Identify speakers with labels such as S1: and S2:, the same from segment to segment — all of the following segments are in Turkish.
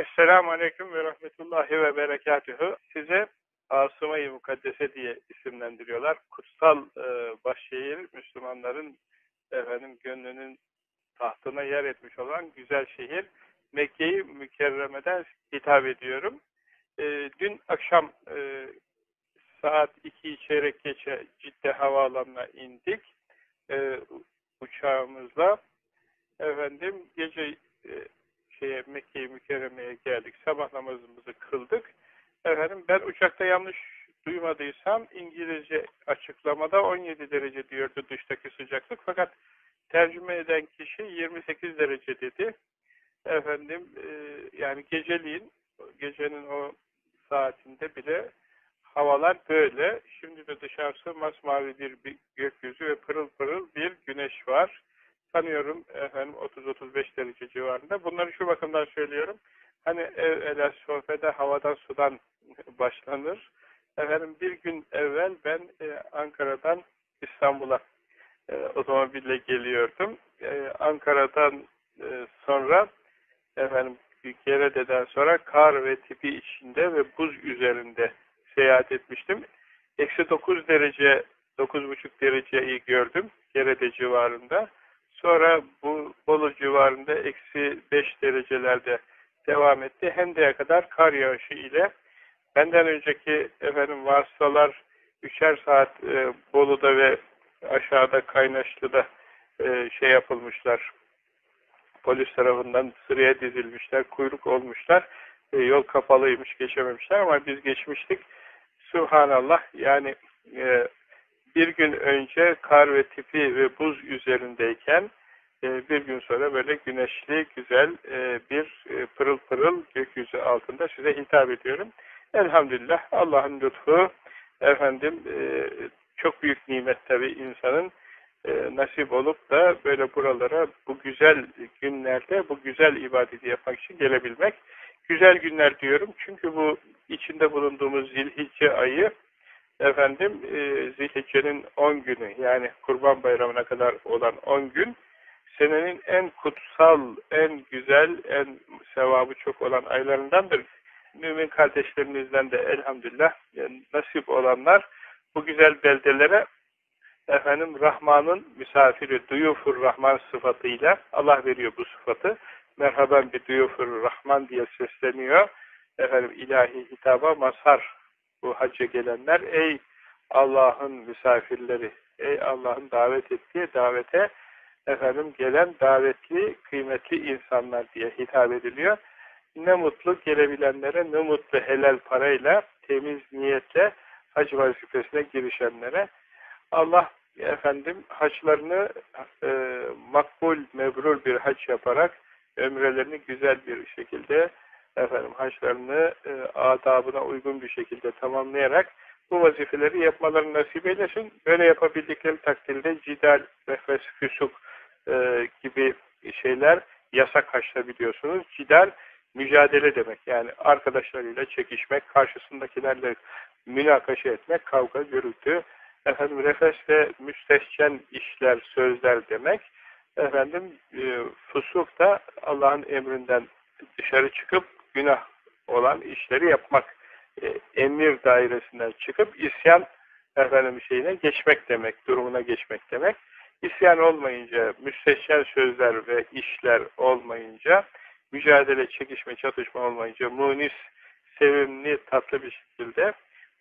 S1: Esselamu Aleyküm ve Rahmetullahi ve Berekatühü. Size Asım-ı Mukaddese diye isimlendiriyorlar. Kutsal e, başşehir Müslümanların efendim gönlünün tahtına yer etmiş olan güzel şehir. Mekke'yi mükerremeden hitap ediyorum. E, dün akşam e, saat iki çeyrek geçe Cidde havaalanına indik. E, uçağımızla. Efendim gece e, şeye Mekke-i Mükerreme'ye geldik. Sabah namazımızı kıldık. Efendim ben uçakta yanlış duymadıysam İngilizce açıklamada 17 derece diyordu dıştaki sıcaklık. Fakat tercüme eden kişi 28 derece dedi. Efendim e, yani geceliğin gecenin o saatinde bile havalar böyle. Şimdi de dışarısı masmavi bir gökyüzü ve pırıl pırıl bir güneş var sanıyorum efendim 30-35 derece civarında. Bunları şu bakımdan söylüyorum. Hani ev ele sohbete havadan sudan başlanır. Efendim bir gün evvel ben e, Ankara'dan İstanbul'a e, otomobille geliyordum. E, Ankara'dan e, sonra efendim Gerede'den sonra kar ve tipi içinde ve buz üzerinde seyahat etmiştim. Eksi 9 derece, 9,5 dereceyi gördüm Gerede civarında. Sonra bu Bolu civarında eksi 5 derecelerde devam etti. Hendek'e kadar kar yağışı ile benden önceki efendim vasıtalar üçer saat e, Bolu'da ve aşağıda Kaynaşlı'da e, şey yapılmışlar. Polis tarafından sıraya dizilmişler, kuyruk olmuşlar. E, yol kapalıymış, geçememişler ama biz geçmiştik. Subhanallah yani e, bir gün önce kar ve tipi ve buz üzerindeyken e, bir gün sonra böyle güneşli, güzel e, bir e, pırıl pırıl gökyüzü altında size hitap ediyorum. Elhamdülillah Allah'ın lütfu efendim çok büyük nimet tabi insanın nasip olup da böyle buralara bu güzel günlerde bu güzel ibadeti yapmak için gelebilmek. Güzel günler diyorum çünkü bu içinde bulunduğumuz zilhicce ayı efendim e, Zilhicce'nin 10 günü yani Kurban Bayramı'na kadar olan 10 gün senenin en kutsal, en güzel, en sevabı çok olan aylarındandır. Mümin kardeşlerimizden de elhamdülillah yani nasip olanlar bu güzel beldelere efendim Rahman'ın misafiri duyufur Rahman sıfatıyla Allah veriyor bu sıfatı. Merhaban bir duyufur Rahman diye sesleniyor. Efendim ilahi hitaba mazhar bu hacca gelenler ey Allah'ın misafirleri, ey Allah'ın davet ettiği davete efendim gelen davetli, kıymetli insanlar diye hitap ediliyor. Ne mutlu gelebilenlere, ne mutlu helal parayla, temiz niyetle hac vazifesine girişenlere. Allah efendim haçlarını e, makbul, mebrur bir haç yaparak ömrelerini güzel bir şekilde efendim haçlarını e, adabına uygun bir şekilde tamamlayarak bu vazifeleri yapmalarını nasip eylesin. Böyle yapabildikleri takdirde cidal, nefes, füsuk e, gibi şeyler yasak haçta biliyorsunuz. Cidal mücadele demek. Yani arkadaşlarıyla çekişmek, karşısındakilerle münakaşa etmek, kavga, gürültü, efendim refes ve müstehcen işler, sözler demek. Efendim e, fusuk da Allah'ın emrinden dışarı çıkıp günah olan işleri yapmak. E, emir dairesinden çıkıp isyan efendim şeyine geçmek demek, durumuna geçmek demek. İsyan olmayınca, müstehcen sözler ve işler olmayınca, mücadele, çekişme, çatışma olmayınca, munis, sevimli, tatlı bir şekilde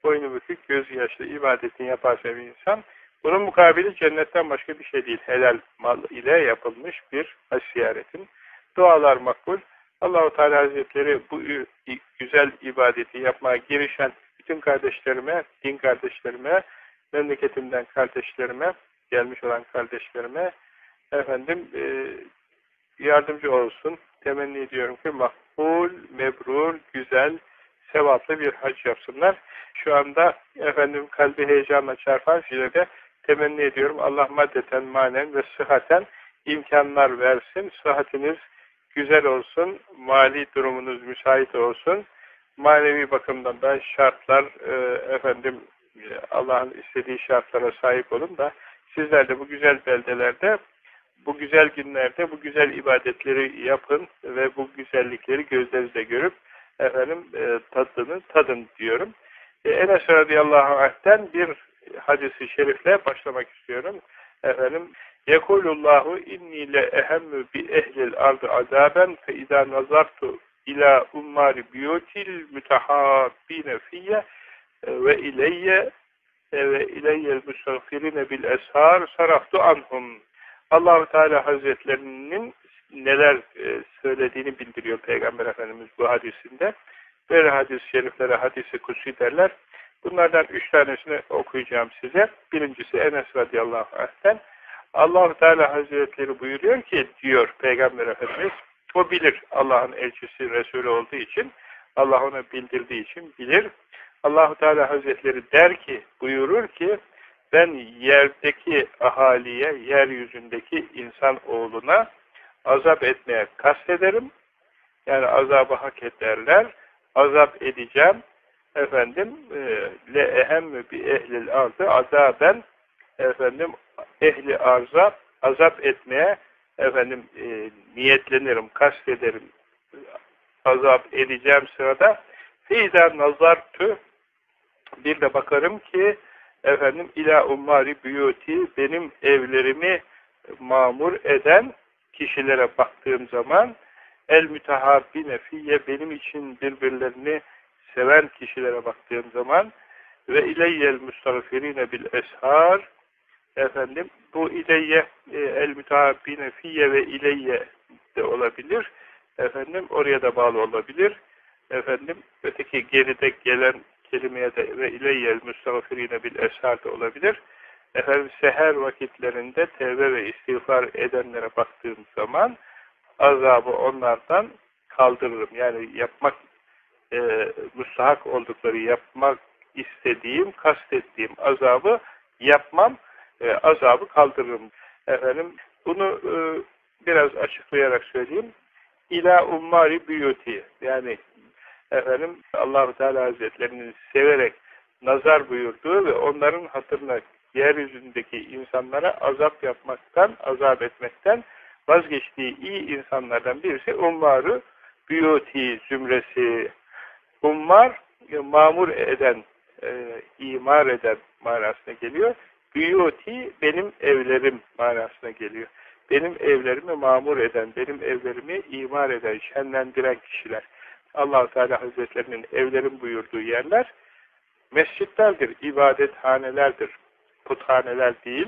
S1: boynu bükük, gözü yaşlı ibadetini yaparsa bir insan, bunun mukabili cennetten başka bir şey değil. Helal mal ile yapılmış bir hac ziyaretin. Dualar makbul. Allahu Teala Hazretleri bu güzel ibadeti yapmaya girişen bütün kardeşlerime, din kardeşlerime, memleketimden kardeşlerime, gelmiş olan kardeşlerime efendim e, yardımcı olsun. Temenni ediyorum ki makbul, mebrur, güzel, sevaplı bir hac yapsınlar. Şu anda efendim kalbi heyecanla çarpan de temenni ediyorum. Allah maddeten, manen ve sıhhaten imkanlar versin. Sıhhatiniz güzel olsun, mali durumunuz müsait olsun, manevi bakımdan da şartlar e, efendim Allah'ın istediği şartlara sahip olun da sizler de bu güzel beldelerde bu güzel günlerde bu güzel ibadetleri yapın ve bu güzellikleri gözlerinizle görüp efendim e, tadını tadın diyorum. E, Enes radıyallahu anh'ten bir hadisi şerifle başlamak istiyorum. Efendim Yekulullahu inni le ehemmü bi ehlil ardı azaben fe izâ nazartu ila ummari biyutil mütehabbine fiyye ve ileyye ve ileyye müstagfirine bil eshar saraftu anhum. Allahu Teala Hazretlerinin neler e, söylediğini bildiriyor Peygamber Efendimiz bu hadisinde. Böyle hadis-i şeriflere hadisi kutsi derler. Bunlardan üç tanesini okuyacağım size. Birincisi Enes radıyallahu anh'ten. Allah Teala Hazretleri buyuruyor ki, diyor Peygamber Efendimiz, o bilir Allah'ın elçisi, Resulü olduğu için, Allah ona bildirdiği için bilir. Allahu Teala Hazretleri der ki, buyurur ki, ben yerdeki ahaliye, yeryüzündeki insan oğluna azap etmeye kastederim. Yani azabı hak ederler. Azap edeceğim. Efendim e, le ehemmü bi ehlil ardı azaben efendim ehli arza azap etmeye efendim e, niyetlenirim, kastederim. Azap edeceğim sırada feyda nazartü bir de bakarım ki efendim ila ummari büyuti benim evlerimi mamur eden kişilere baktığım zaman el mütehabbine fiyye benim için birbirlerini seven kişilere baktığım zaman ve ileyyel müstagfirine bil eshar efendim bu ileyye e, el mütehabbine fiyye ve ileyye de olabilir. Efendim oraya da bağlı olabilir. Efendim öteki geride gelen kelimeye de ve ileyyel müstagfirine bil eshar da olabilir. Efendim seher vakitlerinde tevbe ve istiğfar edenlere baktığım zaman azabı onlardan kaldırırım. Yani yapmak e, müstahak oldukları yapmak istediğim, kastettiğim azabı yapmam, e, azabı kaldırırım. Efendim bunu e, biraz açıklayarak söyleyeyim. İla ummari büyüti yani efendim Allahu Teala Hazretlerinin severek nazar buyurduğu ve onların hatırına yeryüzündeki insanlara azap yapmaktan, azap etmekten vazgeçtiği iyi insanlardan birisi ummarı büyuti zümresi. Ummar, mamur eden, e, imar eden manasına geliyor. Büyuti benim evlerim manasına geliyor. Benim evlerimi mamur eden, benim evlerimi imar eden, şenlendiren kişiler. allah Teala Hazretlerinin evlerim buyurduğu yerler mescitlerdir, ibadethanelerdir puthaneler değil,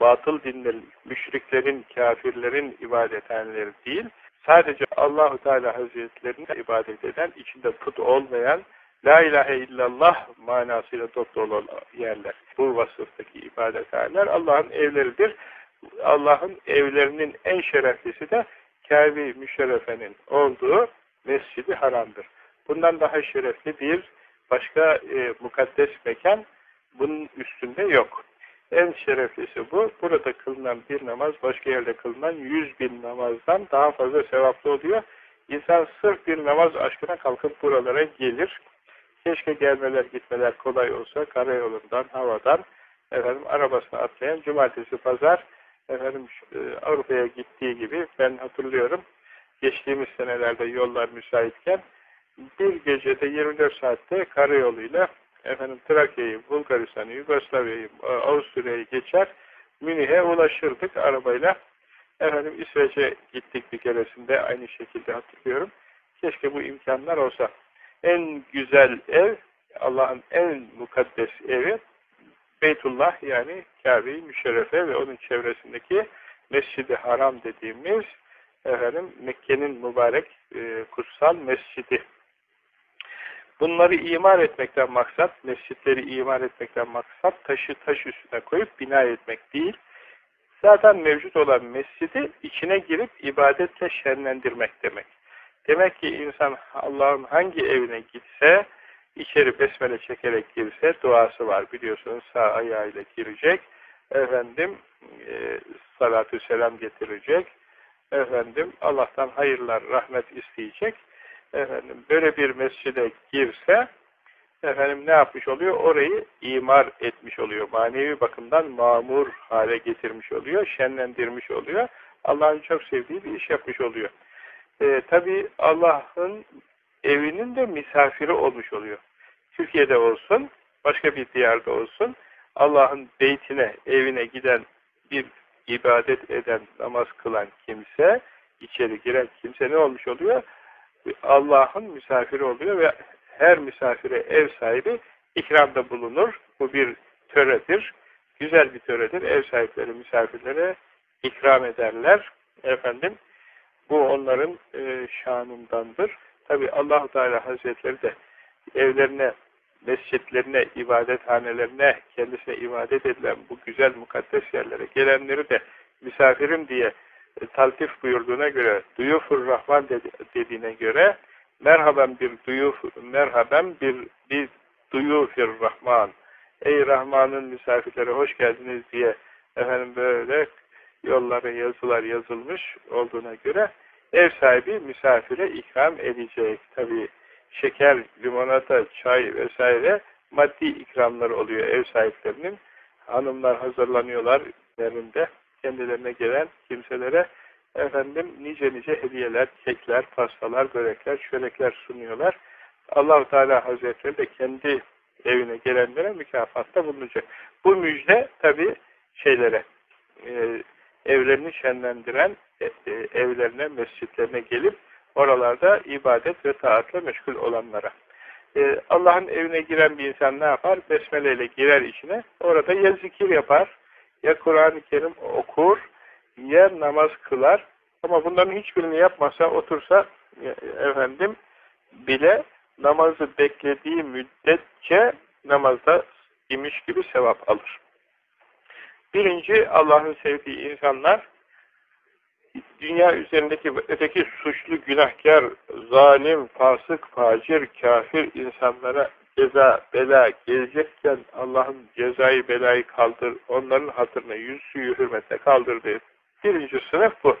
S1: batıl dinlerin, müşriklerin, kafirlerin ibadethaneleri değil, sadece Allahu Teala Hazretlerine ibadet eden, içinde put olmayan, La ilahe illallah manasıyla dop dolu yerler. Bu vasıftaki ibadethaneler Allah'ın evleridir. Allah'ın evlerinin en şereflisi de Kabe-i Müşerrefe'nin olduğu Mescid-i Haram'dır. Bundan daha şerefli bir başka e, mukaddes mekan bunun üstünde yok. En şereflisi bu. Burada kılınan bir namaz başka yerde kılınan yüz bin namazdan daha fazla sevaplı oluyor. İnsan sırf bir namaz aşkına kalkıp buralara gelir. Keşke gelmeler gitmeler kolay olsa karayolundan, havadan efendim arabasına atlayan cumartesi pazar efendim e, Avrupa'ya gittiği gibi ben hatırlıyorum geçtiğimiz senelerde yollar müsaitken bir gecede 24 saatte karayoluyla efendim Trakya'yı, Bulgaristan'ı, Yugoslavya'yı, e, Avusturya'yı geçer, Münih'e ulaşırdık arabayla. Efendim İsveç'e gittik bir keresinde aynı şekilde hatırlıyorum. Keşke bu imkanlar olsa. En güzel ev, Allah'ın en mukaddes evi Beytullah yani Kabe-i Müşerrefe ve onun çevresindeki Mescid-i Haram dediğimiz efendim Mekke'nin mübarek e, kutsal mescidi. Bunları imar etmekten maksat, mescitleri imar etmekten maksat taşı taş üstüne koyup bina etmek değil. Zaten mevcut olan mescidi içine girip ibadetle şenlendirmek demek. Demek ki insan Allah'ın hangi evine gitse, içeri besmele çekerek girse duası var biliyorsunuz sağ ayağıyla girecek. Efendim e, salatü selam getirecek. Efendim Allah'tan hayırlar, rahmet isteyecek efendim böyle bir mescide girse efendim ne yapmış oluyor? Orayı imar etmiş oluyor. Manevi bakımdan mamur hale getirmiş oluyor, şenlendirmiş oluyor. Allah'ın çok sevdiği bir iş yapmış oluyor. E, Tabi Allah'ın evinin de misafiri olmuş oluyor. Türkiye'de olsun, başka bir diyarda olsun, Allah'ın beytine, evine giden bir ibadet eden, namaz kılan kimse, içeri giren kimse ne olmuş oluyor? Allah'ın misafiri oluyor ve her misafire ev sahibi ikramda bulunur. Bu bir töredir. Güzel bir töredir. Ev sahipleri misafirlere ikram ederler. Efendim bu onların e, şanındandır. Tabi allah Teala Hazretleri de evlerine, mescitlerine, ibadethanelerine, kendisine ibadet edilen bu güzel mukaddes yerlere gelenleri de misafirim diye e, taltif buyurduğuna göre, duyufur Rahman dedi, dediğine göre merhaben bir duyuf, merhaben bir, bir duyufir Rahman. Ey Rahman'ın misafirleri hoş geldiniz diye efendim böyle yollara yazılar yazılmış olduğuna göre ev sahibi misafire ikram edecek. Tabi şeker, limonata, çay vesaire maddi ikramlar oluyor ev sahiplerinin. Hanımlar hazırlanıyorlar evlerinde kendilerine gelen kimselere efendim nice nice hediyeler, kekler, pastalar, börekler, çörekler sunuyorlar. allah Teala Hazretleri de kendi evine gelenlere mükafatta bulunacak. Bu müjde tabi şeylere, e, evlerini şenlendiren e, e, evlerine, mescitlerine gelip oralarda ibadet ve taatla meşgul olanlara. E, Allah'ın evine giren bir insan ne yapar? Besmele ile girer içine. Orada ya zikir yapar, ya Kur'an-ı Kerim okur, ya namaz kılar. Ama bunların hiçbirini yapmasa, otursa efendim bile namazı beklediği müddetçe namazda imiş gibi sevap alır. Birinci Allah'ın sevdiği insanlar dünya üzerindeki öteki suçlu, günahkar, zalim, fasık, facir, kafir insanlara ceza, bela gelecekken Allah'ın cezayı, belayı kaldır, onların hatırına yüz suyu hürmetle kaldırdı. Birinci sınıf bu.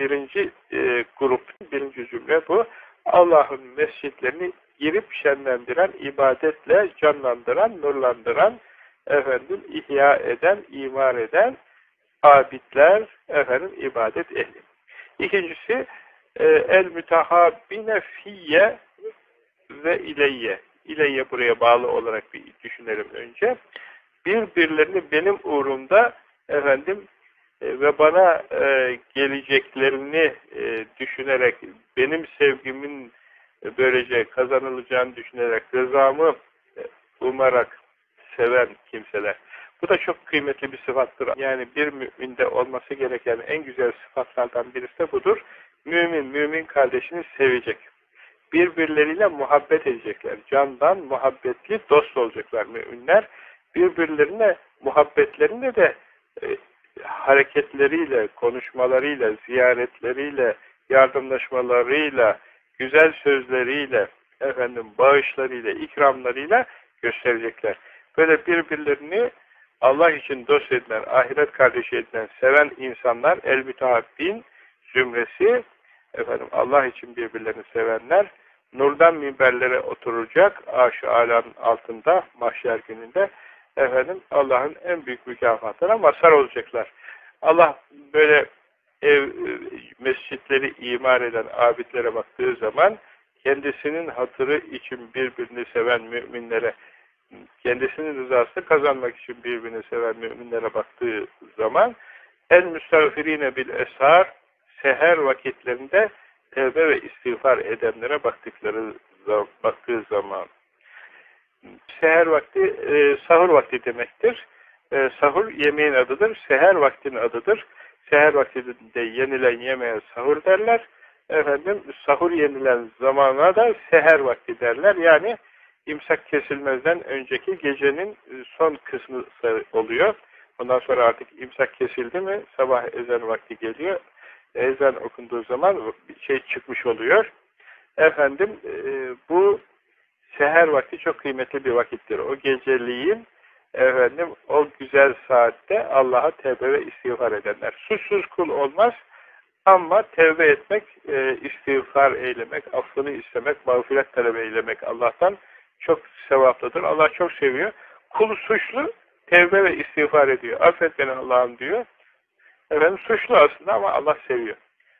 S1: Birinci e, grup, birinci cümle bu. Allah'ın mescitlerini girip şenlendiren, ibadetle canlandıran, nurlandıran, efendim ihya eden, imar eden abidler, efendim ibadet ehli. İkincisi e, el mütehabbine fiyye ve ileyye. İleyye buraya bağlı olarak bir düşünelim önce. Birbirlerini benim uğrumda efendim e, ve bana e, geleceklerini e, düşünerek benim sevgimin böylece kazanılacağını düşünerek rızamı e, umarak seven kimseler. Bu da çok kıymetli bir sıfattır. Yani bir müminde olması gereken en güzel sıfatlardan birisi de budur. Mümin, mümin kardeşini sevecek. Birbirleriyle muhabbet edecekler. Candan muhabbetli dost olacaklar müminler. Birbirlerine muhabbetlerinde de e, hareketleriyle, konuşmalarıyla, ziyaretleriyle, yardımlaşmalarıyla, güzel sözleriyle, efendim bağışlarıyla, ikramlarıyla gösterecekler. Böyle birbirlerini Allah için dost edilen, ahiret kardeşi edilen, seven insanlar, el mütehabbin zümresi, efendim Allah için birbirlerini sevenler, nurdan minberlere oturacak, aşı alanın altında, mahşer gününde, efendim Allah'ın en büyük mükafatına mazhar olacaklar. Allah böyle ev, mescitleri imar eden abidlere baktığı zaman, kendisinin hatırı için birbirini seven müminlere kendisinin rızası kazanmak için birbirini seven müminlere baktığı zaman el müstağfirine bil eshar seher vakitlerinde tevbe ve istiğfar edenlere baktıkları baktığı zaman seher vakti e, sahur vakti demektir. E, sahur yemeğin adıdır. Seher vaktinin adıdır. Seher vaktinde yenilen yemeğe sahur derler. Efendim sahur yenilen zamana da seher vakti derler. Yani imsak kesilmezden önceki gecenin e, son kısmı oluyor. Ondan sonra artık imsak kesildi mi sabah ezan vakti geliyor. Ezan okunduğu zaman bir şey çıkmış oluyor. Efendim e, bu seher vakti çok kıymetli bir vakittir. O geceliğin efendim o güzel saatte Allah'a tevbe ve istiğfar edenler. Suçsuz kul olmaz ama tevbe etmek, e, istiğfar eylemek, affını istemek, mağfiret talep eylemek Allah'tan çok sevaplıdır. Allah çok seviyor. Kul suçlu tevbe ve istiğfar ediyor. Affet beni Allah'ım diyor. Efendim suçlu aslında ama Allah seviyor.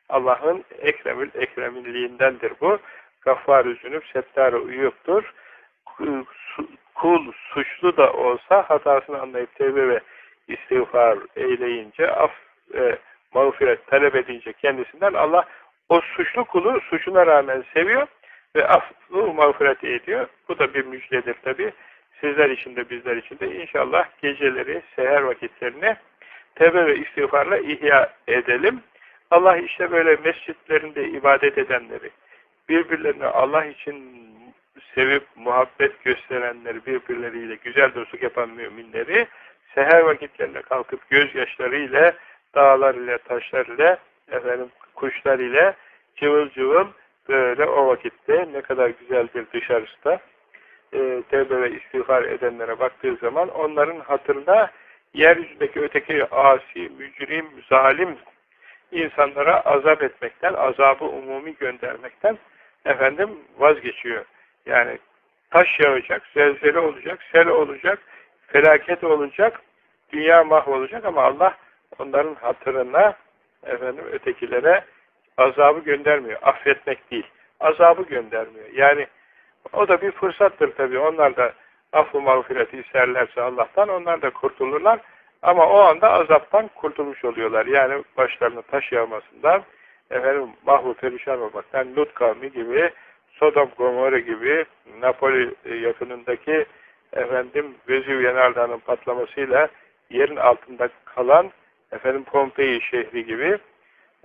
S1: Allah'ın ekremül ekreminliğindendir bu. Gaffar-ı zünüp, settar-ı uyuptur. Kul suçlu da olsa hatasını anlayıp tevbe ve istiğfar eyleyince, af ve mağfiret talep edince kendisinden Allah o suçlu kulu suçuna rağmen seviyor ve affı mağfiret ediyor. Bu da bir müjdedir tabi. Sizler için de bizler için de inşallah geceleri, seher vakitlerini tevbe ve istiğfarla ihya edelim. Allah işte böyle mescitlerinde ibadet edenleri, birbirlerine Allah için sevip muhabbet gösterenleri, birbirleriyle güzel dostluk yapan müminleri, seher vakitlerinde kalkıp gözyaşlarıyla, dağlar ile, taşlar ile, efendim, kuşlar ile cıvıl cıvıl böyle o vakitte ne kadar güzeldir dışarısı da e, tevbe ve istiğfar edenlere baktığı zaman onların hatırına yeryüzündeki öteki asi, mücrim, zalim insanlara azap etmekten, azabı umumi göndermekten efendim vazgeçiyor. Yani taş yağacak, zelzele olacak, sel olacak, felaket olacak, dünya mahvolacak ama Allah onların hatırına efendim ötekilere azabı göndermiyor. Affetmek değil. Azabı göndermiyor. Yani o da bir fırsattır tabii. Onlar da affı mağfireti isterlerse Allah'tan onlar da kurtulurlar. Ama o anda azaptan kurtulmuş oluyorlar. Yani başlarına taş yağmasından, efendim mahvu perişan olmaktan, Lut kavmi gibi, Sodom Gomorra gibi, Napoli yakınındaki efendim Vezüv Yanardağ'ın patlamasıyla yerin altında kalan efendim Pompei şehri gibi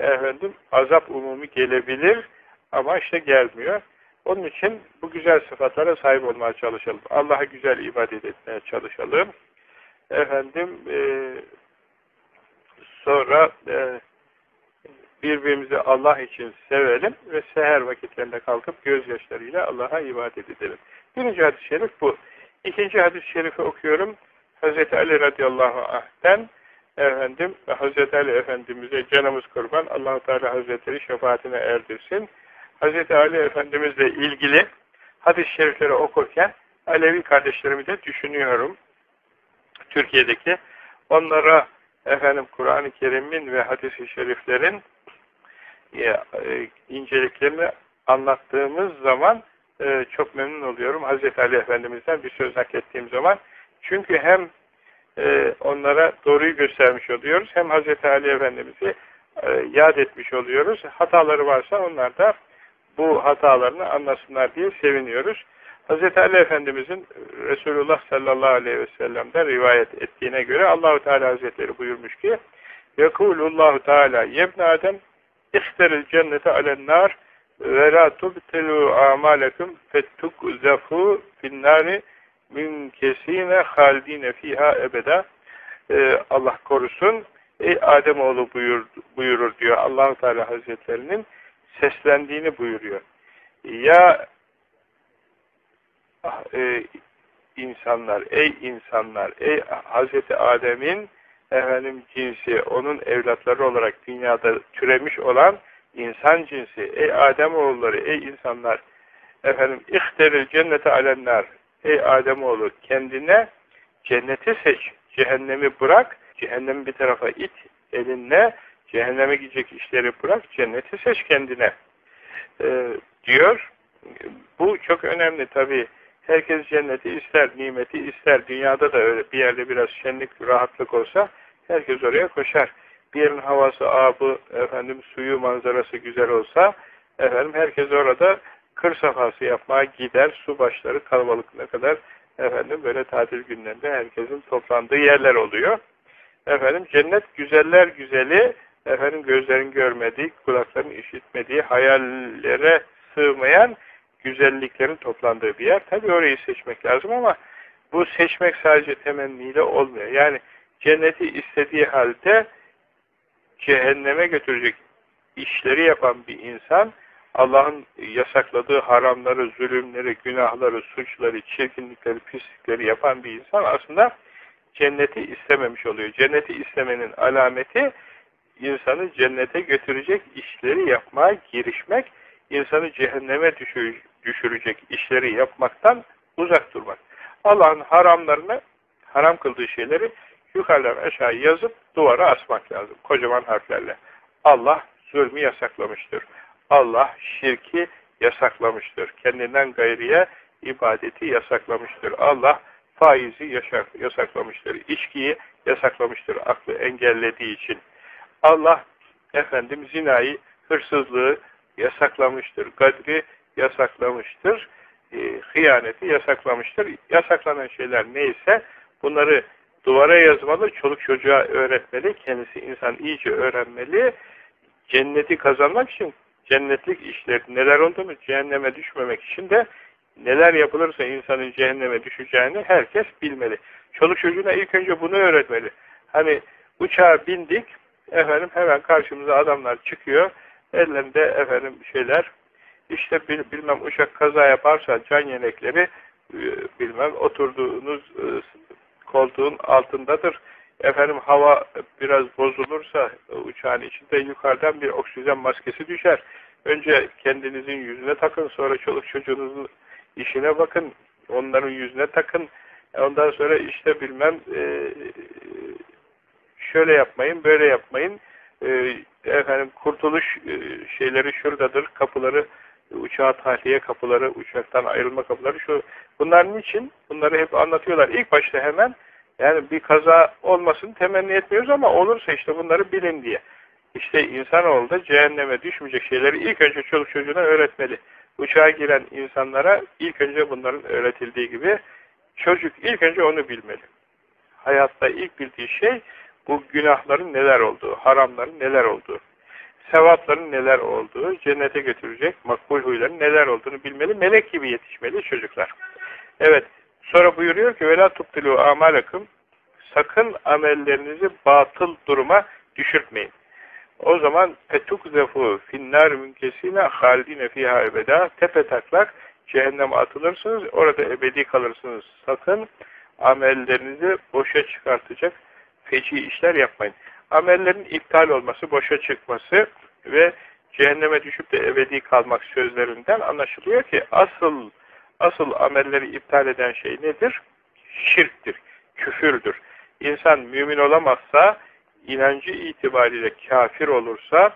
S1: efendim azap umumi gelebilir ama işte gelmiyor. Onun için bu güzel sıfatlara sahip olmaya çalışalım. Allah'a güzel ibadet etmeye çalışalım. Efendim e, sonra e, birbirimizi Allah için sevelim ve seher vakitlerinde kalkıp gözyaşlarıyla Allah'a ibadet edelim. Birinci hadis-i şerif bu. İkinci hadis-i şerifi okuyorum. Hz. Ali radıyallahu anh'ten efendim Hz. Ali Efendimiz'e canımız kurban allah Teala Hazretleri şefaatine erdirsin. Hz. Ali Efendimizle ilgili hadis-i şerifleri okurken Alevi kardeşlerimi de düşünüyorum. Türkiye'deki onlara efendim Kur'an-ı Kerim'in ve hadis-i şeriflerin e, e, inceliklerini anlattığımız zaman e, çok memnun oluyorum. Hazreti Ali Efendimiz'den bir söz naklettiğim zaman. Çünkü hem e, onlara doğruyu göstermiş oluyoruz. Hem Hz. Ali Efendimiz'i e, yad etmiş oluyoruz. Hataları varsa onlar da bu hatalarını anlasınlar diye seviniyoruz. Hz. Ali Efendimiz'in Resulullah sallallahu aleyhi ve sellem'den rivayet ettiğine göre Allahu Teala Hazretleri buyurmuş ki Yekulullahu Teala yebne Adem ihteril cennete alennâr ve la tubtelu amalekum fettukzafu finnâri münkesine haldine fiha ebeda ee, Allah korusun ey Ademoğlu buyur, buyurur diyor allah Teala Hazretlerinin seslendiğini buyuruyor. Ya e, insanlar, ey insanlar, ey Hazreti Adem'in efendim cinsi, onun evlatları olarak dünyada türemiş olan insan cinsi, ey Adem oğulları, ey insanlar, efendim ihteril cennete alenler, Ey Ademoğlu kendine cenneti seç, cehennemi bırak, cehennemi bir tarafa it elinle, cehenneme gidecek işleri bırak, cenneti seç kendine ee, diyor. Bu çok önemli tabi. Herkes cenneti ister, nimeti ister. Dünyada da öyle bir yerde biraz şenlik, rahatlık olsa herkes oraya koşar. Bir yerin havası, abı, efendim suyu, manzarası güzel olsa efendim herkes orada kır safhası yapmaya gider, su başları kalabalık ne kadar efendim böyle tatil günlerinde herkesin toplandığı yerler oluyor. Efendim cennet güzeller güzeli efendim gözlerin görmediği, kulakların işitmediği, hayallere sığmayan güzelliklerin toplandığı bir yer. Tabi orayı seçmek lazım ama bu seçmek sadece temenniyle olmuyor. Yani cenneti istediği halde cehenneme götürecek işleri yapan bir insan Allah'ın yasakladığı haramları, zulümleri, günahları, suçları, çirkinlikleri, pislikleri yapan bir insan aslında cenneti istememiş oluyor. Cenneti istemenin alameti insanı cennete götürecek işleri yapmaya girişmek, insanı cehenneme düşürecek işleri yapmaktan uzak durmak. Allah'ın haramlarını, haram kıldığı şeyleri yukarıdan aşağı yazıp duvara asmak lazım. Kocaman harflerle. Allah zulmü yasaklamıştır. Allah şirki yasaklamıştır. Kendinden gayriye ibadeti yasaklamıştır. Allah faizi yasaklamıştır. İçkiyi yasaklamıştır aklı engellediği için. Allah efendim zinayı, hırsızlığı yasaklamıştır. Gadri yasaklamıştır. E, hıyaneti yasaklamıştır. Yasaklanan şeyler neyse bunları duvara yazmalı, çoluk çocuğa öğretmeli, kendisi insan iyice öğrenmeli. Cenneti kazanmak için cennetlik işler neler olduğunu cehenneme düşmemek için de neler yapılırsa insanın cehenneme düşeceğini herkes bilmeli. Çoluk çocuğuna ilk önce bunu öğretmeli. Hani uçağa bindik, efendim hemen karşımıza adamlar çıkıyor, ellerinde efendim şeyler, işte bilmem uçak kaza yaparsa can yelekleri, e, bilmem oturduğunuz e, koltuğun altındadır. Efendim hava biraz bozulursa uçağın içinde yukarıdan bir oksijen maskesi düşer. Önce kendinizin yüzüne takın, sonra çoluk çocuğunuzun işine bakın, onların yüzüne takın. Ondan sonra işte bilmem e, şöyle yapmayın, böyle yapmayın. E, efendim kurtuluş e, şeyleri şuradadır, kapıları uçağa tahliye kapıları, uçaktan ayrılma kapıları şu. Bunların için bunları hep anlatıyorlar. İlk başta hemen yani bir kaza olmasını temenni etmiyoruz ama olursa işte bunları bilin diye. İşte insanoğlu da cehenneme düşmeyecek şeyleri ilk önce çoluk çocuğuna öğretmeli. Uçağa giren insanlara ilk önce bunların öğretildiği gibi çocuk ilk önce onu bilmeli. Hayatta ilk bildiği şey bu günahların neler olduğu, haramların neler olduğu, sevapların neler olduğu, cennete götürecek makbul huyların neler olduğunu bilmeli, melek gibi yetişmeli çocuklar. Evet, sonra buyuruyor ki وَلَا تُبْتِلُوا amalakum Sakın amellerinizi batıl duruma düşürtmeyin. O zaman petukzefu finnar münkesine haldine fiha ebeda tepe taklak cehenneme atılırsınız orada ebedi kalırsınız. Sakın amellerinizi boşa çıkartacak feci işler yapmayın. Amellerin iptal olması, boşa çıkması ve cehenneme düşüp de ebedi kalmak sözlerinden anlaşılıyor ki asıl asıl amelleri iptal eden şey nedir? Şirktir, küfürdür. İnsan mümin olamazsa inancı itibariyle kafir olursa,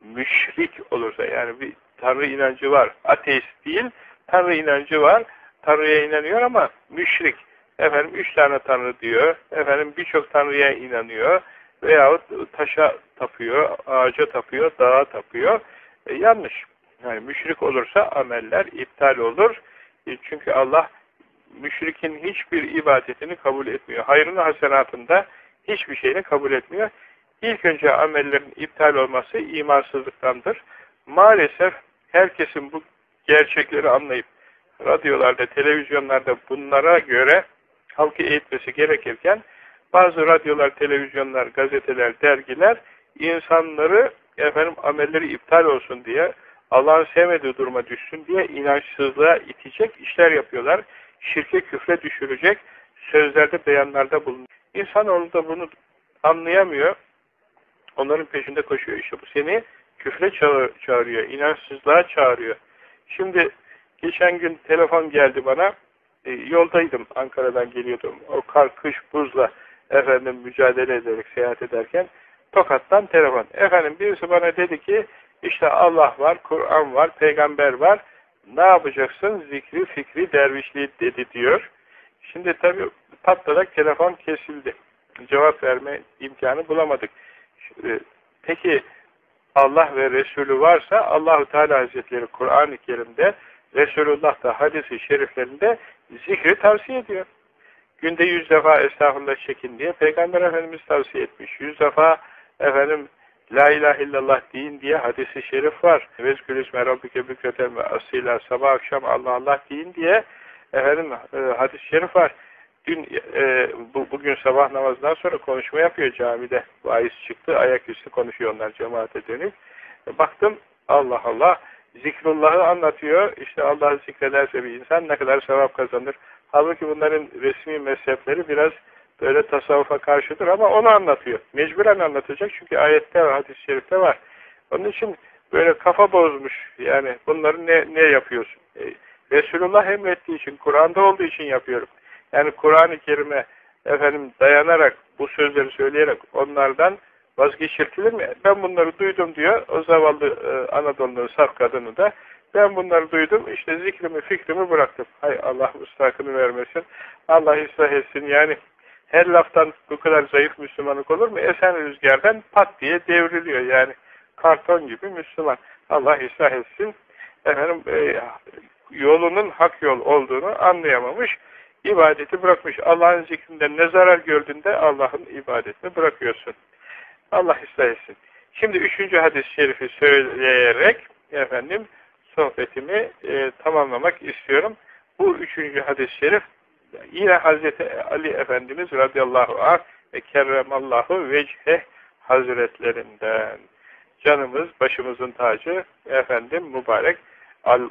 S1: müşrik olursa, yani bir Tanrı inancı var, ateist değil, Tanrı inancı var, Tanrı'ya inanıyor ama müşrik. Efendim üç tane Tanrı diyor, efendim birçok Tanrı'ya inanıyor veyahut taşa tapıyor, ağaca tapıyor, dağa tapıyor. E, yanlış. Yani müşrik olursa ameller iptal olur. Çünkü Allah müşrikin hiçbir ibadetini kabul etmiyor. Hayrını hasenatında hiçbir şeyini kabul etmiyor. İlk önce amellerin iptal olması imansızlıktandır. Maalesef herkesin bu gerçekleri anlayıp radyolarda, televizyonlarda bunlara göre halkı eğitmesi gerekirken bazı radyolar, televizyonlar, gazeteler, dergiler insanları efendim amelleri iptal olsun diye Allah'ın sevmediği duruma düşsün diye inançsızlığa itecek işler yapıyorlar. Şirke küfre düşürecek sözlerde, beyanlarda bulunuyor. İnsanoğlu da bunu anlayamıyor. Onların peşinde koşuyor. İşte bu seni küfre çağırıyor, inançsızlığa çağırıyor. Şimdi geçen gün telefon geldi bana. E, yoldaydım, Ankara'dan geliyordum. O kar, kış, buzla efendim mücadele ederek seyahat ederken Tokat'tan telefon. Efendim birisi bana dedi ki işte Allah var, Kur'an var, peygamber var. Ne yapacaksın? Zikri, fikri, dervişliği dedi diyor. Şimdi tabi patladak telefon kesildi. Cevap verme imkanı bulamadık. Peki Allah ve Resulü varsa Allahu Teala Hazretleri Kur'an-ı Kerim'de Resulullah da hadisi şeriflerinde zikri tavsiye ediyor. Günde yüz defa estağfurullah çekin diye Peygamber Efendimiz tavsiye etmiş. Yüz defa efendim La ilahe illallah deyin diye hadisi şerif var. Vezkülüsme rabbike bükreten ve asila sabah akşam Allah Allah deyin diye efendim e, hadis-i şerif var. Dün e, bu, bugün sabah namazından sonra konuşma yapıyor camide. Vaiz çıktı, ayaküstü konuşuyor onlar cemaate dönük. E, baktım Allah Allah zikrullahı anlatıyor. İşte Allah'ı zikrederse bir insan ne kadar sevap kazanır. Halbuki bunların resmi mezhepleri biraz böyle tasavvufa karşıdır ama onu anlatıyor. Mecburen anlatacak çünkü ayette ve hadis-i şerifte var. Onun için böyle kafa bozmuş. Yani bunları ne, ne yapıyorsun? E, Resulullah emrettiği için, Kur'an'da olduğu için yapıyorum. Yani Kur'an-ı Kerim'e efendim dayanarak bu sözleri söyleyerek onlardan vazgeçirtilir mi? Ben bunları duydum diyor. O zavallı e, Anadolu'nun saf kadını da ben bunları duydum. işte zikrimi fikrimi bıraktım. Hay Allah ıslahını vermesin. Allah ıslah etsin. Yani her laftan bu kadar zayıf Müslümanlık olur mu? Esen rüzgardan pat diye devriliyor. Yani karton gibi Müslüman. Allah ıslah etsin. Efendim e, yolunun hak yol olduğunu anlayamamış. ibadeti bırakmış. Allah'ın zikrinden ne zarar gördüğünde Allah'ın ibadetini bırakıyorsun. Allah ıslah etsin. Şimdi üçüncü hadis-i şerifi söyleyerek efendim sohbetimi e, tamamlamak istiyorum. Bu üçüncü hadis-i şerif yine Hazreti Ali Efendimiz radıyallahu anh ve kerremallahu vecheh hazretlerinden. Canımız, başımızın tacı efendim mübarek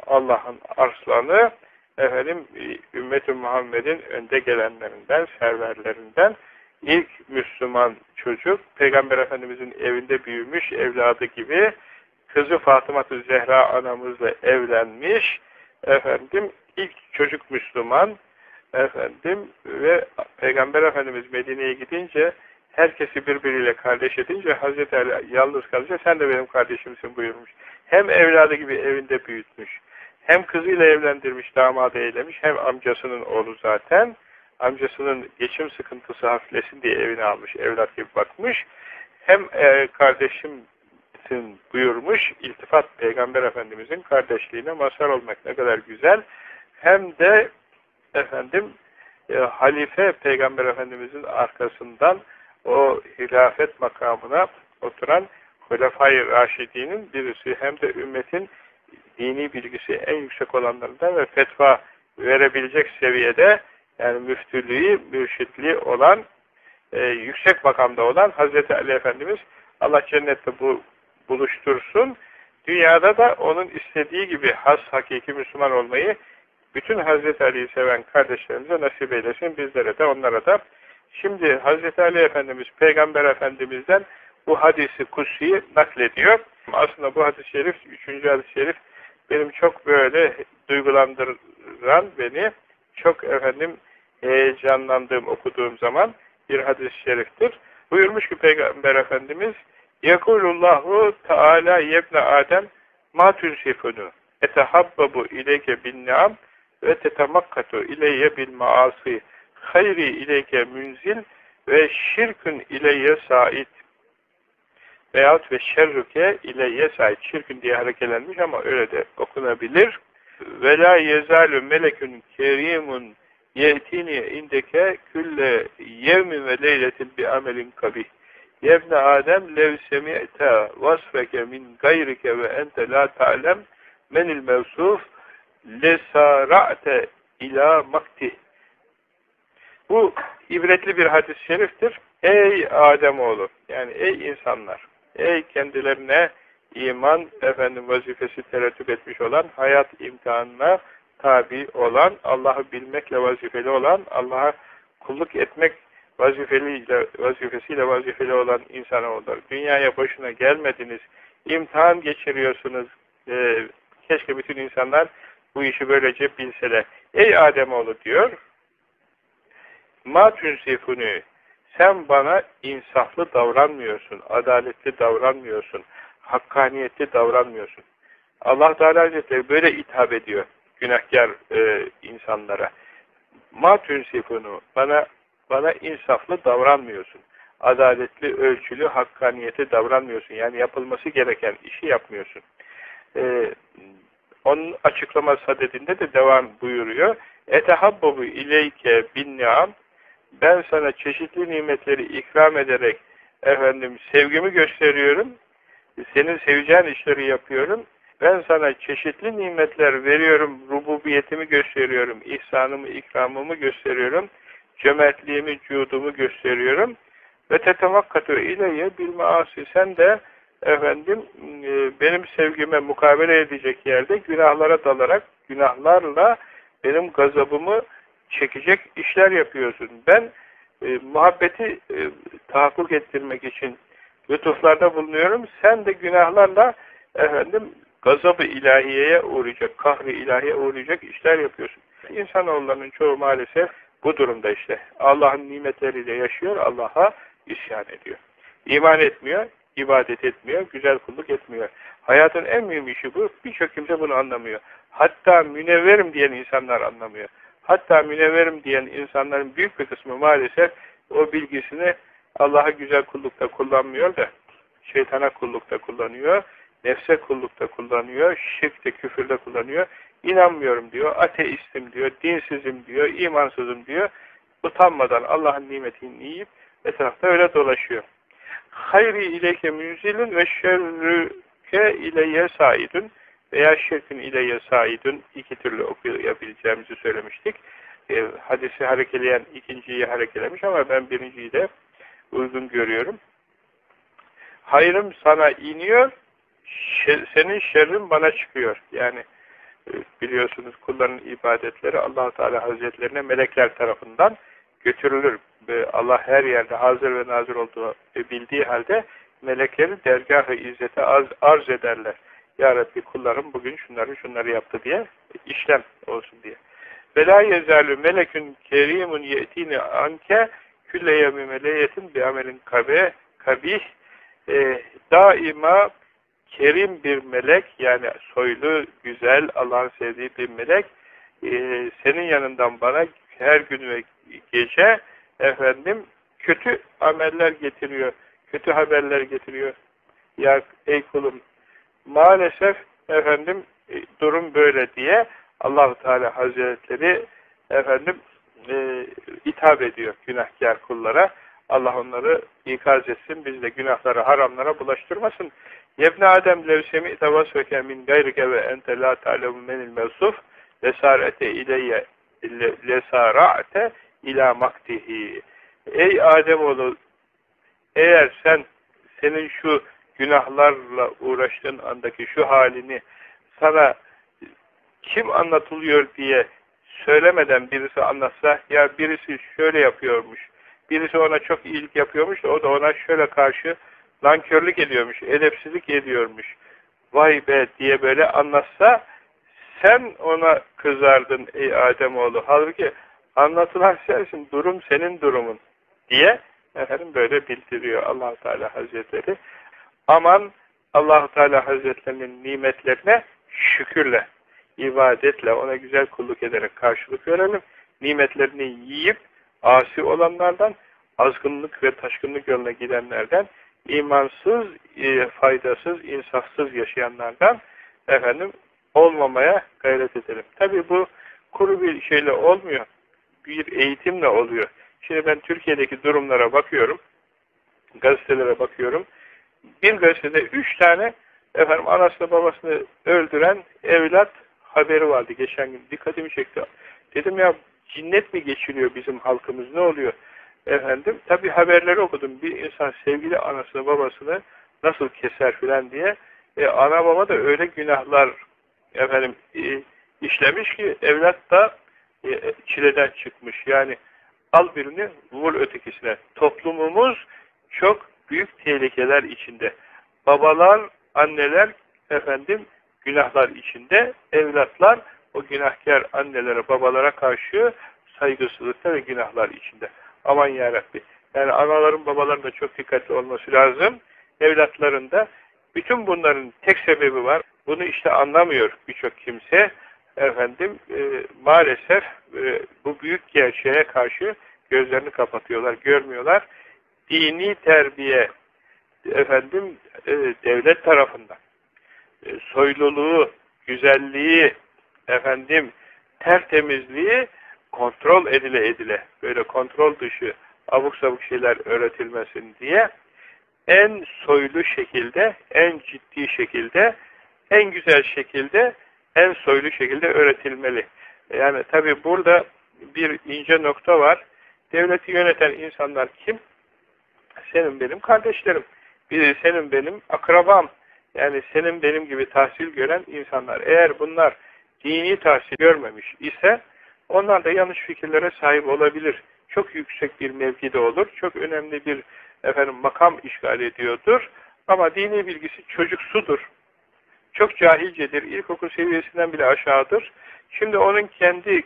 S1: Allah'ın arslanı efendim ümmeti Muhammed'in önde gelenlerinden, serverlerinden ilk Müslüman çocuk Peygamber Efendimizin evinde büyümüş evladı gibi kızı Fatıma Zehra anamızla evlenmiş efendim ilk çocuk Müslüman efendim ve Peygamber Efendimiz Medine'ye gidince herkesi birbiriyle kardeş edince Hazreti Ali yalnız kalınca sen de benim kardeşimsin buyurmuş. Hem evladı gibi evinde büyütmüş. Hem kızıyla evlendirmiş, damadı eylemiş. Hem amcasının oğlu zaten. Amcasının geçim sıkıntısı hafiflesin diye evine almış. Evlat gibi bakmış. Hem e, kardeşimsin buyurmuş. İltifat Peygamber Efendimizin kardeşliğine mazhar olmak ne kadar güzel. Hem de efendim e, halife Peygamber Efendimizin arkasından o hilafet makamına oturan Hulefai Raşidi'nin birisi hem de ümmetin dini bilgisi en yüksek olanlarından ve fetva verebilecek seviyede yani müftülüğü, mürşitliği olan e, yüksek makamda olan Hazreti Ali Efendimiz Allah cennette bu buluştursun. Dünyada da onun istediği gibi has hakiki Müslüman olmayı bütün Hazreti Ali'yi seven kardeşlerimize nasip eylesin. Bizlere de onlara da. Şimdi Hazreti Ali Efendimiz Peygamber Efendimiz'den bu hadisi kutsiyi naklediyor. Aslında bu hadis-i şerif, üçüncü hadis-i şerif benim çok böyle duygulandıran beni, çok efendim heyecanlandığım, okuduğum zaman bir hadis-i şeriftir. Buyurmuş ki Peygamber Efendimiz Yekulullahu Teala yebne Adem ma tunsifunu etehabbabu ileyke bin ni'am ve tetemakkatu ileyye bil maasi hayri ileyke münzil ve şirkün ileyye said veyahut ve şerruke ileyye sait. Şirkün diye harekelenmiş ama öyle de okunabilir. Ve la yezalü melekün kerimun yetini indeke külle yevmi ve leyletin bi amelin kabih. Yevne Adem lev semi'te vasfeke min gayrike ve ente la ta'lem menil mevsuf lesara'te ila makti. Bu ibretli bir hadis-i şeriftir. Ey Ademoğlu, yani ey insanlar, ey kendilerine iman efendim vazifesi terettüp etmiş olan, hayat imtihanına tabi olan, Allah'ı bilmekle vazifeli olan, Allah'a kulluk etmek vazifeliyle, vazifesiyle vazifeli olan insanoğulları. Dünyaya boşuna gelmediniz, imtihan geçiriyorsunuz. Ee, keşke bütün insanlar bu işi böylece bilseler. Ey Ademoğlu diyor, ma tünsifünü, sen bana insaflı davranmıyorsun, adaletli davranmıyorsun, hakkaniyetli davranmıyorsun. Allah Teala Hazretleri böyle ithap ediyor günahkar e, insanlara. Ma tünsifunu, bana bana insaflı davranmıyorsun. Adaletli, ölçülü, hakkaniyeti davranmıyorsun. Yani yapılması gereken işi yapmıyorsun. Ee, onun açıklama sadedinde de devam buyuruyor. Etehabbubu ileyke bin ni'am ben sana çeşitli nimetleri ikram ederek efendim sevgimi gösteriyorum. Senin seveceğin işleri yapıyorum. Ben sana çeşitli nimetler veriyorum. Rububiyetimi gösteriyorum. ihsanımı, ikramımı gösteriyorum. Cömertliğimi, cudumu gösteriyorum. Ve tetemakkatü ileyye bil maasi. Sen de efendim e, benim sevgime mukabele edecek yerde günahlara dalarak, günahlarla benim gazabımı çekecek işler yapıyorsun. Ben e, muhabbeti e, tahakkuk ettirmek için lütuflarda bulunuyorum. Sen de günahlarla efendim gazabı ilahiyeye uğrayacak, kahri ilahiye uğrayacak işler yapıyorsun. İnsanoğullarının çoğu maalesef Bu durumda işte Allah'ın nimetleriyle yaşıyor, Allah'a isyan ediyor. İman etmiyor, ibadet etmiyor, güzel kulluk etmiyor. Hayatın en mühim işi bu. Birçok kimse bunu anlamıyor. Hatta münevverim diyen insanlar anlamıyor. Hatta münevverim diyen insanların büyük bir kısmı maalesef o bilgisini Allah'a güzel kullukta kullanmıyor da şeytana kullukta kullanıyor, nefse kullukta kullanıyor, şirkte, küfürde kullanıyor. İnanmıyorum diyor, ateistim diyor, dinsizim diyor, imansızım diyor. Utanmadan Allah'ın nimetini yiyip etrafta öyle dolaşıyor. Hayri ileke münzilün ve şerrüke ileye saidun veya şirkin ileye saidun iki türlü okuyabileceğimizi söylemiştik. E, hadisi harekeleyen ikinciyi harekelemiş ama ben birinciyi de uygun görüyorum. Hayrım sana iniyor, senin şerrin bana çıkıyor. Yani e, biliyorsunuz kulların ibadetleri allah Teala Hazretlerine melekler tarafından götürülür. Allah her yerde hazır ve nazır olduğu bildiği halde melekleri dergah-ı izzete arz ederler. Ya Rabbi kullarım bugün şunları şunları yaptı diye işlem olsun diye. Ve la yezalü melekün kerimun yetini anke külle meleyetin bi amelin kabe kabih e, daima kerim bir melek yani soylu, güzel, Allah'ın sevdiği bir melek e, senin yanından bana her gün ve gece efendim kötü ameller getiriyor, kötü haberler getiriyor. Ya ey kulum maalesef efendim e, durum böyle diye Allahu Teala Hazretleri efendim e, hitap ediyor günahkar kullara. Allah onları ikaz etsin, biz de günahları haramlara bulaştırmasın. Yebne Adem levsemi tevasveke min gayrike ve ente la ta'lemu menil mevsuf lesarete ileyye lesara'te ila maktihi. Ey Ademoğlu eğer sen senin şu günahlarla uğraştığın andaki şu halini sana kim anlatılıyor diye söylemeden birisi anlatsa ya birisi şöyle yapıyormuş birisi ona çok iyilik yapıyormuş da o da ona şöyle karşı nankörlük ediyormuş, edepsizlik ediyormuş. Vay be diye böyle anlatsa sen ona kızardın ey Ademoğlu. Halbuki anlatılan sensin, durum senin durumun diye efendim böyle bildiriyor allah Teala Hazretleri. Aman allah Teala Hazretlerinin nimetlerine şükürle, ibadetle, ona güzel kulluk ederek karşılık verelim. Nimetlerini yiyip asi olanlardan, azgınlık ve taşkınlık yoluna gidenlerden, imansız, e, faydasız, insafsız yaşayanlardan efendim olmamaya gayret edelim. Tabi bu kuru bir şeyle olmuyor. Bir eğitimle oluyor. Şimdi ben Türkiye'deki durumlara bakıyorum. Gazetelere bakıyorum. Bir gazetede üç tane efendim anasını babasını öldüren evlat haberi vardı geçen gün. Dikkatimi çekti. Dedim ya cinnet mi geçiriyor bizim halkımız ne oluyor? Efendim tabi haberleri okudum. Bir insan sevgili anasını babasını nasıl keser filan diye. E, ana baba da öyle günahlar efendim e, işlemiş ki evlat da e, çileden çıkmış. Yani al birini vur ötekisine. Toplumumuz çok büyük tehlikeler içinde. Babalar, anneler efendim günahlar içinde, evlatlar o günahkar annelere, babalara karşı saygısızlıkta ve günahlar içinde. Aman yarabbi. Yani anaların, babaların da çok dikkatli olması lazım. Evlatların da bütün bunların tek sebebi var. Bunu işte anlamıyor birçok kimse. Efendim e, maalesef e, bu büyük gerçeğe karşı gözlerini kapatıyorlar, görmüyorlar. Dini terbiye efendim e, devlet tarafından e, soyluluğu, güzelliği, efendim tertemizliği kontrol edile edile böyle kontrol dışı abuk sabuk şeyler öğretilmesin diye en soylu şekilde, en ciddi şekilde, en güzel şekilde, en soylu şekilde öğretilmeli. Yani tabi burada bir ince nokta var. Devleti yöneten insanlar kim? Senin benim kardeşlerim. Biri senin benim akrabam. Yani senin benim gibi tahsil gören insanlar. Eğer bunlar dini tahsil görmemiş ise onlar da yanlış fikirlere sahip olabilir. Çok yüksek bir mevkide olur. Çok önemli bir efendim makam işgal ediyordur. Ama dini bilgisi çocuksudur. Çok cahilcedir. İlkokul seviyesinden bile aşağıdır. Şimdi onun kendi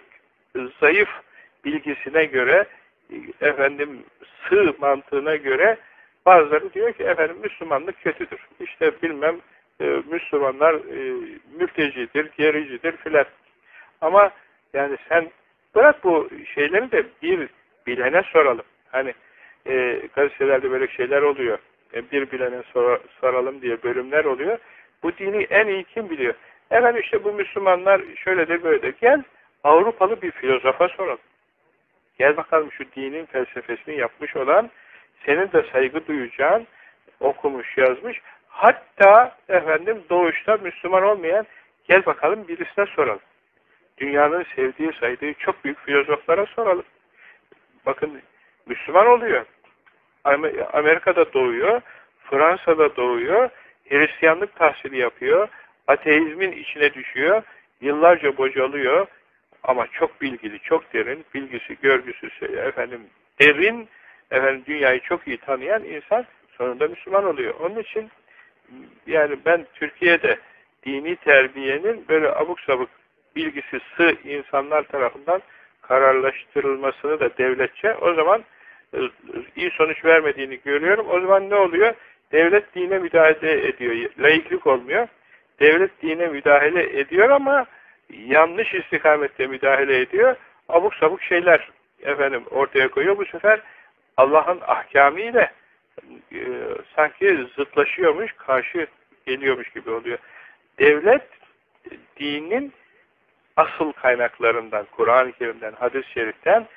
S1: zayıf bilgisine göre efendim sığ mantığına göre bazıları diyor ki efendim Müslümanlık kötüdür. İşte bilmem e, Müslümanlar e, mültecidir, gericidir filan. Ama yani sen bırak bu şeyleri de bir bilene soralım. Hani e, gazetelerde böyle şeyler oluyor. E, bir bilene sor, soralım diye bölümler oluyor. Bu dini en iyi kim biliyor? Efendim işte bu Müslümanlar şöyledir böyledir. Gel Avrupalı bir filozofa soralım. Gel bakalım şu dinin felsefesini yapmış olan, senin de saygı duyacağın, okumuş, yazmış, hatta efendim doğuşta Müslüman olmayan, gel bakalım birisine soralım. Dünyanın sevdiği, saydığı çok büyük filozoflara soralım. Bakın Müslüman oluyor. Amerika'da doğuyor, Fransa'da doğuyor, Hristiyanlık tahsili yapıyor, ateizmin içine düşüyor, yıllarca bocalıyor ama çok bilgili, çok derin, bilgisi, görgüsü, efendim derin, efendim dünyayı çok iyi tanıyan insan sonunda Müslüman oluyor. Onun için yani ben Türkiye'de dini terbiyenin böyle abuk sabuk bilgisi sığ insanlar tarafından kararlaştırılmasını da devletçe o zaman e, iyi sonuç vermediğini görüyorum. O zaman ne oluyor? Devlet dine müdahale ediyor. Laiklik olmuyor. Devlet dine müdahale ediyor ama yanlış istikamette müdahale ediyor. Abuk sabuk şeyler efendim ortaya koyuyor. Bu sefer Allah'ın ahkamı e, sanki zıtlaşıyormuş, karşı geliyormuş gibi oluyor. Devlet dinin asıl kaynaklarından, Kur'an-ı Kerim'den, hadis-i şeriften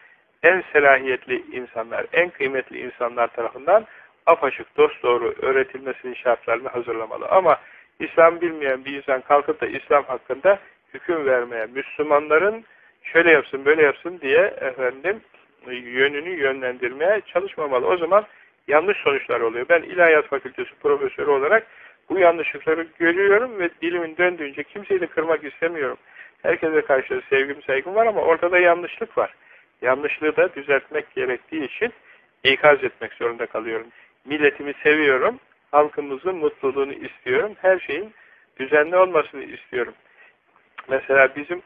S1: en selahiyetli insanlar, en kıymetli insanlar tarafından apaçık, dosdoğru öğretilmesinin şartlarını hazırlamalı. Ama İslam bilmeyen bir insan kalkıp da İslam hakkında hüküm vermeye, Müslümanların şöyle yapsın, böyle yapsın diye efendim yönünü yönlendirmeye çalışmamalı. O zaman yanlış sonuçlar oluyor. Ben İlahiyat Fakültesi profesörü olarak bu yanlışlıkları görüyorum ve dilimin döndüğünce kimseyi de kırmak istemiyorum. Herkese karşı sevgim, saygım var ama ortada yanlışlık var. Yanlışlığı da düzeltmek gerektiği için ikaz etmek zorunda kalıyorum. Milletimi seviyorum, halkımızın mutluluğunu istiyorum, her şeyin düzenli olmasını istiyorum. Mesela bizim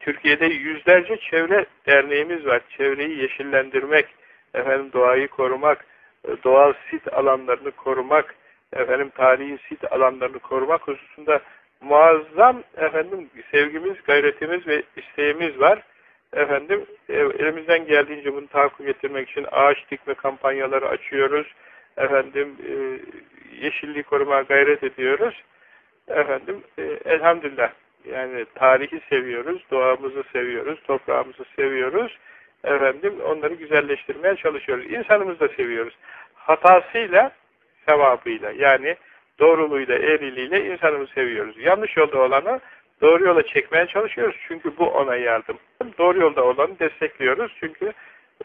S1: Türkiye'de yüzlerce çevre derneğimiz var. Çevreyi yeşillendirmek, efendim doğayı korumak, e, doğal sit alanlarını korumak, efendim tarihi sit alanlarını korumak hususunda muazzam efendim sevgimiz, gayretimiz ve isteğimiz var. Efendim e, elimizden geldiğince bunu tahakkuk getirmek için ağaç dikme kampanyaları açıyoruz. Efendim e, yeşilliği korumaya gayret ediyoruz. Efendim elhamdülillah yani tarihi seviyoruz, doğamızı seviyoruz, toprağımızı seviyoruz. Efendim onları güzelleştirmeye çalışıyoruz. İnsanımızı da seviyoruz. Hatasıyla, sevabıyla yani doğruluğuyla, eğriliğiyle insanımızı seviyoruz. Yanlış yolda olanı doğru yola çekmeye çalışıyoruz. Çünkü bu ona yardım. Doğru yolda olanı destekliyoruz. Çünkü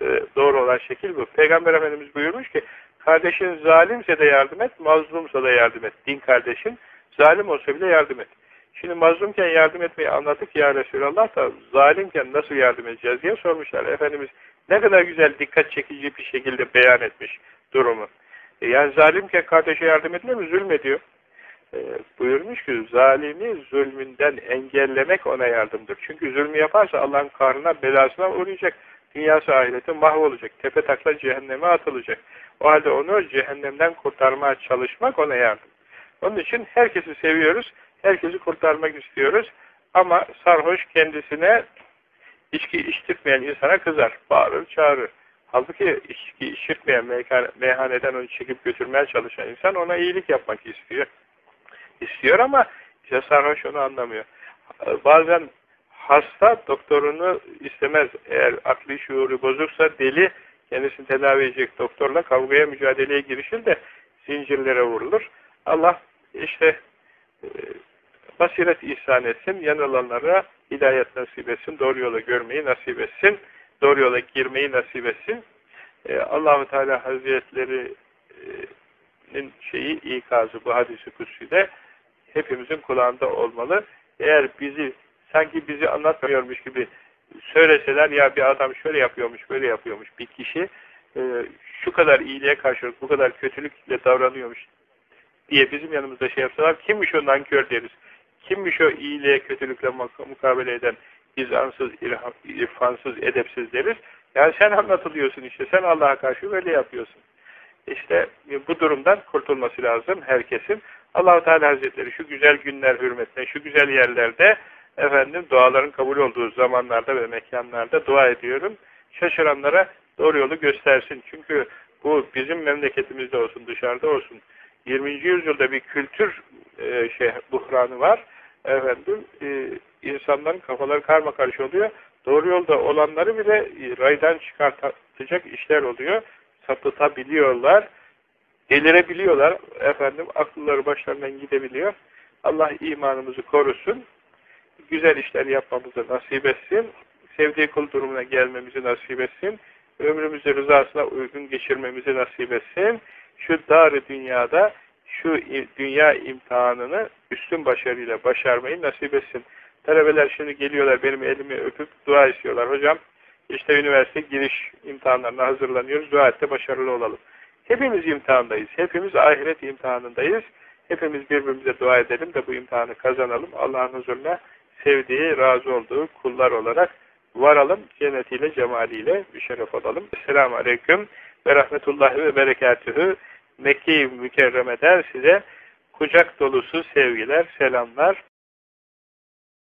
S1: e, doğru olan şekil bu. Peygamber Efendimiz buyurmuş ki kardeşin zalimse de yardım et, mazlumsa da yardım et. Din kardeşin zalim olsa bile yardım et. Şimdi mazlumken yardım etmeyi anladık ya Resulallah da zalimken nasıl yardım edeceğiz diye sormuşlar. Efendimiz ne kadar güzel dikkat çekici bir şekilde beyan etmiş durumu. E yani zalimken kardeşe yardım etmiyor mu? Zulmediyor. E, buyurmuş ki zalimi zulmünden engellemek ona yardımdır. Çünkü zulmü yaparsa Allah'ın karnına belasına uğrayacak. Dünyası ahireti mahvolacak. Tepe takla cehenneme atılacak. O halde onu cehennemden kurtarmaya çalışmak ona yardım. Onun için herkesi seviyoruz. Herkesi kurtarmak istiyoruz. Ama sarhoş kendisine içki içtirmeyen insana kızar. Bağırır, çağırır. Halbuki içki içirtmeyen meyhaneden onu çekip götürmeye çalışan insan ona iyilik yapmak istiyor. İstiyor ama işte sarhoş onu anlamıyor. Bazen hasta doktorunu istemez. Eğer akli şuuru bozuksa deli kendisini tedavi edecek doktorla kavgaya mücadeleye girişir de zincirlere vurulur. Allah işte e, basiret ihsan etsin, yanılanlara hidayet nasip etsin, doğru yola görmeyi nasip etsin, doğru yola girmeyi nasip etsin. Ee, Allahu Teala Hazretleri'nin şeyi ikazı bu hadisi kutsüde hepimizin kulağında olmalı. Eğer bizi sanki bizi anlatmıyormuş gibi söyleseler ya bir adam şöyle yapıyormuş, böyle yapıyormuş bir kişi e, şu kadar iyiliğe karşılık bu kadar kötülükle davranıyormuş diye bizim yanımızda şey yapsalar kimmiş o nankör deriz. Kimmiş o iyiliğe kötülükle mukabele eden? izansız, irfansız, edepsiz deriz. Yani sen anlatılıyorsun işte. Sen Allah'a karşı böyle yapıyorsun. İşte bu durumdan kurtulması lazım herkesin. Allahu Teala Hazretleri şu güzel günler hürmetine, şu güzel yerlerde efendim duaların kabul olduğu zamanlarda ve mekanlarda dua ediyorum. Şaşıranlara doğru yolu göstersin. Çünkü bu bizim memleketimizde olsun, dışarıda olsun. 20. yüzyılda bir kültür e, şey buhranı var. Efendim e, insanların kafaları karma karış oluyor. Doğru yolda olanları bile raydan çıkartacak işler oluyor. Sapıtabiliyorlar. Delirebiliyorlar. Efendim akılları başlarından gidebiliyor. Allah imanımızı korusun. Güzel işler yapmamızı nasip etsin. Sevdiği kul durumuna gelmemizi nasip etsin. Ömrümüzü rızasına uygun geçirmemizi nasip etsin. Şu dar dünyada şu dünya imtihanını üstün başarıyla başarmayı nasip etsin. Talebeler şimdi geliyorlar benim elimi öpüp dua istiyorlar. Hocam işte üniversite giriş imtihanlarına hazırlanıyoruz. Dua ette başarılı olalım. Hepimiz imtihandayız. Hepimiz ahiret imtihanındayız. Hepimiz birbirimize dua edelim de bu imtihanı kazanalım. Allah'ın huzuruna sevdiği, razı olduğu kullar olarak varalım. Cennetiyle, cemaliyle bir şeref olalım. Esselamu Aleyküm ve Rahmetullahi ve Berekatühü. Mekke-i Mükerreme'den size kucak dolusu sevgiler, selamlar.